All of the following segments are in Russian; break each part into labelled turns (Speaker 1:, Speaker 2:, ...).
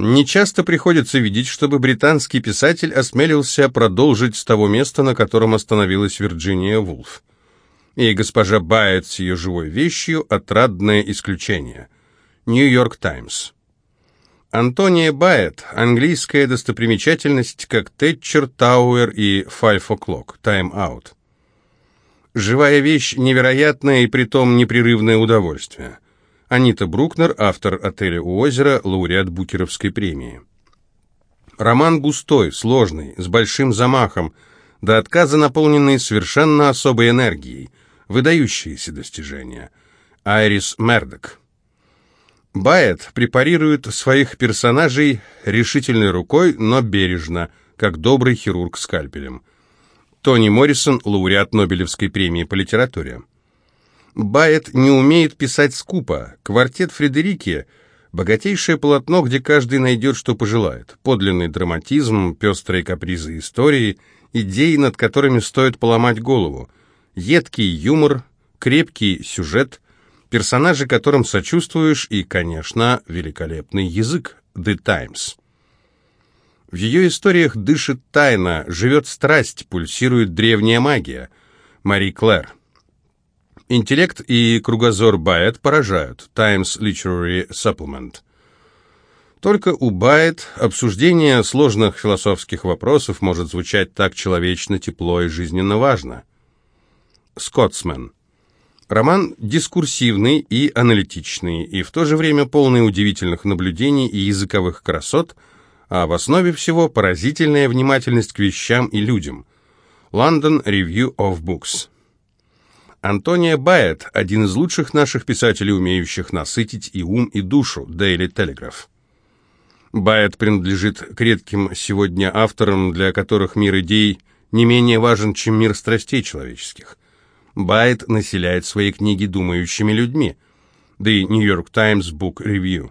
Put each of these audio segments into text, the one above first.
Speaker 1: Нечасто приходится видеть, чтобы британский писатель осмелился продолжить с того места, на котором остановилась Вирджиния Вулф. И госпожа Байет с ее живой вещью – отрадное исключение. Нью-Йорк Таймс. Антония Байет – английская достопримечательность, как Тэтчер, Тауэр и O'Clock, Time Out. Живая вещь – невероятное и притом непрерывное удовольствие – Анита Брукнер, автор «Отеля у озера», лауреат Букеровской премии. Роман густой, сложный, с большим замахом, до отказа наполненный совершенно особой энергией, выдающиеся достижения. Айрис Мердок. Байет препарирует своих персонажей решительной рукой, но бережно, как добрый хирург скальпелем. Тони Моррисон, лауреат Нобелевской премии по литературе. Байет не умеет писать скупо. Квартет Фредерики — богатейшее полотно, где каждый найдет, что пожелает. Подлинный драматизм, пестрые капризы истории, идеи, над которыми стоит поломать голову. Едкий юмор, крепкий сюжет, персонажи, которым сочувствуешь, и, конечно, великолепный язык «The Times». В ее историях дышит тайна, живет страсть, пульсирует древняя магия. Мари Клэр. Интеллект и кругозор Байет поражают. Times Literary Supplement. Только у Байет обсуждение сложных философских вопросов может звучать так человечно, тепло и жизненно важно. Скотсмен. Роман дискурсивный и аналитичный, и в то же время полный удивительных наблюдений и языковых красот, а в основе всего поразительная внимательность к вещам и людям. London Review of Books. Антония Байет, один из лучших наших писателей, умеющих насытить и ум, и душу, Daily Telegraph. Байет принадлежит к редким сегодня авторам, для которых мир идей не менее важен, чем мир страстей человеческих. Байет населяет свои книги думающими людьми. The New York Times Book Review.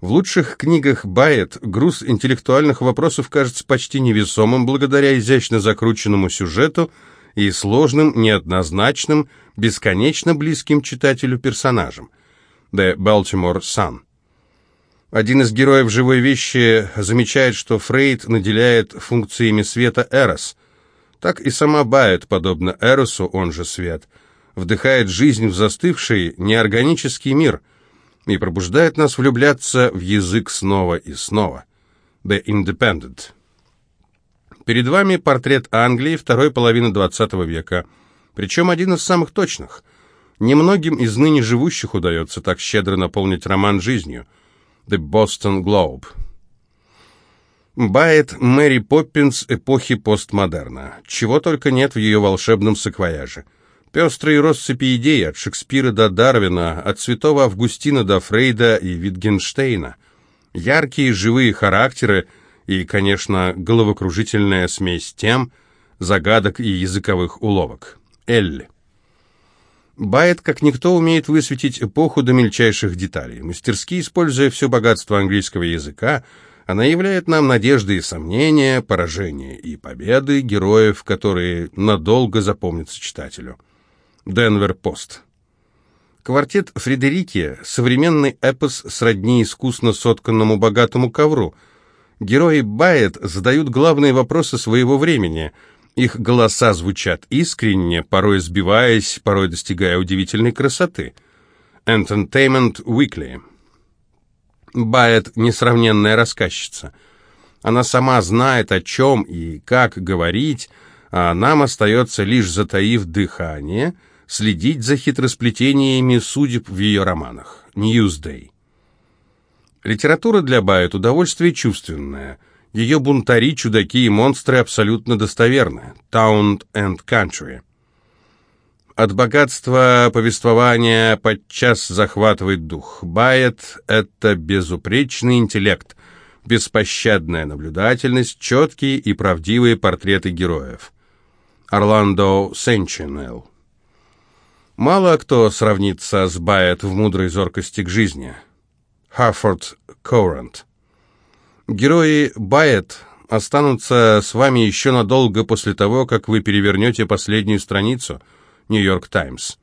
Speaker 1: В лучших книгах Байет груз интеллектуальных вопросов кажется почти невесомым благодаря изящно закрученному сюжету – и сложным, неоднозначным, бесконечно близким читателю персонажам. The Baltimore Sun. Один из героев живой вещи замечает, что Фрейд наделяет функциями света Эрос. Так и сама Байет, подобно Эросу, он же свет, вдыхает жизнь в застывший, неорганический мир и пробуждает нас влюбляться в язык снова и снова. The Independent. Перед вами портрет Англии второй половины XX века, причем один из самых точных. Немногим из ныне живущих удается так щедро наполнить роман жизнью. The Boston Globe. Байет Мэри Поппинс эпохи постмодерна. Чего только нет в ее волшебном саквояже. Пестрые россыпи идей от Шекспира до Дарвина, от святого Августина до Фрейда и Витгенштейна. Яркие живые характеры – и, конечно, головокружительная смесь тем, загадок и языковых уловок. Элли. Байет, как никто, умеет высветить эпоху до мельчайших деталей. Мастерски используя все богатство английского языка, она являет нам надежды и сомнения, поражения и победы героев, которые надолго запомнятся читателю. Денвер Пост. Квартет Фредерики – современный эпос сродни искусно сотканному богатому ковру – Герои Байет задают главные вопросы своего времени. Их голоса звучат искренне, порой сбиваясь, порой достигая удивительной красоты. Entertainment Weekly. Байет – несравненная рассказчица. Она сама знает, о чем и как говорить, а нам остается лишь, затаив дыхание, следить за хитросплетениями судеб в ее романах. Newsday. Литература для Байет – удовольствие чувственное. Ее бунтари, чудаки и монстры абсолютно достоверны. Town and Country. От богатства повествования подчас захватывает дух. Байет – это безупречный интеллект, беспощадная наблюдательность, четкие и правдивые портреты героев. Орландо Сенчинелл. Мало кто сравнится с Байет в мудрой зоркости к жизни – Harford Courant. Герои Байет останутся с вами еще надолго после того, как вы перевернете последнюю страницу «Нью-Йорк Таймс».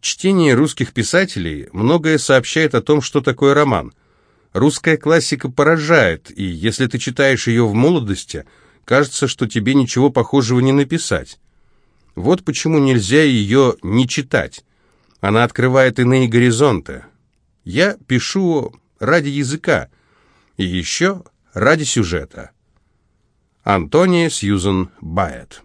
Speaker 1: Чтение русских писателей многое сообщает о том, что такое роман. Русская классика поражает, и если ты читаешь ее в молодости, кажется, что тебе ничего похожего не написать. Вот почему нельзя ее не читать. Она открывает иные горизонты. Я пишу ради языка и еще ради сюжета. Антония Сьюзен Байет